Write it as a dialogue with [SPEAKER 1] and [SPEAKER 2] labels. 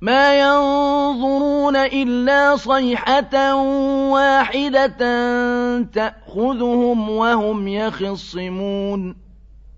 [SPEAKER 1] مَا يَنظُرُونَ إِلَّا صَيْحَةً وَاحِدَةً تَأْخُذُهُمْ وَهُمْ يَخِصِّمُونَ